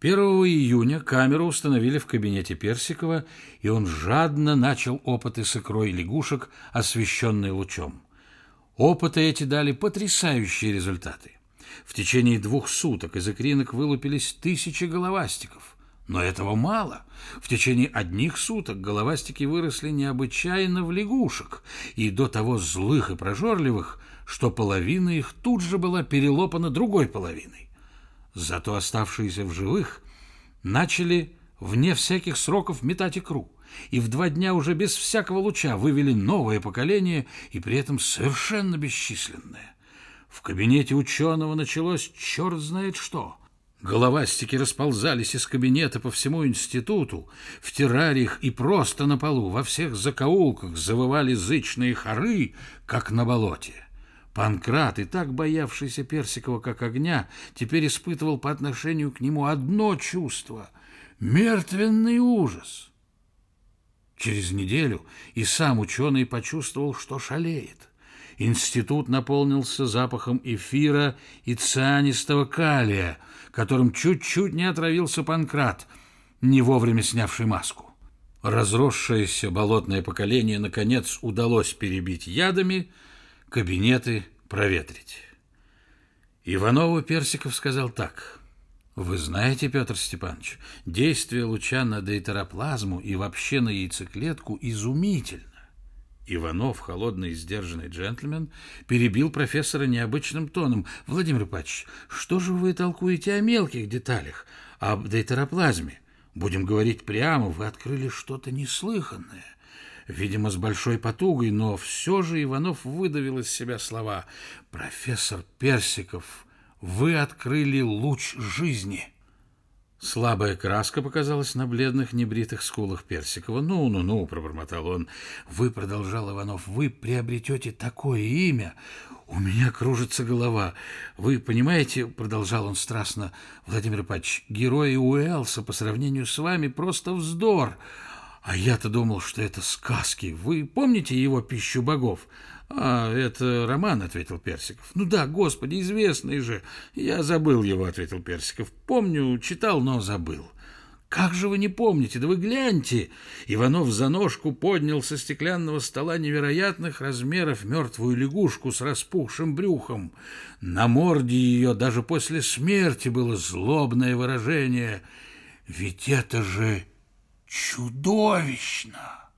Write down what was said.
1 июня камеру установили в кабинете Персикова, и он жадно начал опыты с икрой лягушек, освещенные лучом. Опыты эти дали потрясающие результаты. В течение двух суток из икринок вылупились тысячи головастиков. Но этого мало. В течение одних суток головастики выросли необычайно в лягушек, и до того злых и прожорливых, что половина их тут же была перелопана другой половиной. Зато оставшиеся в живых начали вне всяких сроков метать икру, и в два дня уже без всякого луча вывели новое поколение, и при этом совершенно бесчисленное. В кабинете ученого началось черт знает что. Головастики расползались из кабинета по всему институту, в террариях и просто на полу, во всех закоулках завывали зычные хоры, как на болоте. Панкрат, и так боявшийся Персикова как огня, теперь испытывал по отношению к нему одно чувство — мертвенный ужас. Через неделю и сам ученый почувствовал, что шалеет. Институт наполнился запахом эфира и цианистого калия, которым чуть-чуть не отравился Панкрат, не вовремя снявший маску. Разросшееся болотное поколение, наконец, удалось перебить ядами, кабинеты проветрить. Иванову Персиков сказал так. «Вы знаете, Петр Степанович, действие луча на дейтероплазму и вообще на яйцеклетку изумительно. Иванов, холодный и сдержанный джентльмен, перебил профессора необычным тоном. «Владимир Ипатович, что же вы толкуете о мелких деталях, об дейтероплазме? Будем говорить прямо, вы открыли что-то неслыханное». Видимо, с большой потугой, но все же Иванов выдавил из себя слова. «Профессор Персиков, вы открыли луч жизни». Слабая краска показалась на бледных небритых скулах Персикова. «Ну-ну-ну», — пробормотал он, — «вы, — продолжал Иванов, — вы приобретете такое имя. У меня кружится голова. Вы понимаете, — продолжал он страстно, — Владимир Ипатович, герои Уэлса по сравнению с вами просто вздор. А я-то думал, что это сказки. Вы помните его «Пищу богов»? «А, это роман», — ответил Персиков. «Ну да, господи, известный же». «Я забыл его», — ответил Персиков. «Помню, читал, но забыл». «Как же вы не помните? Да вы гляньте!» Иванов за ножку поднял со стеклянного стола невероятных размеров мертвую лягушку с распухшим брюхом. На морде ее даже после смерти было злобное выражение. «Ведь это же чудовищно!»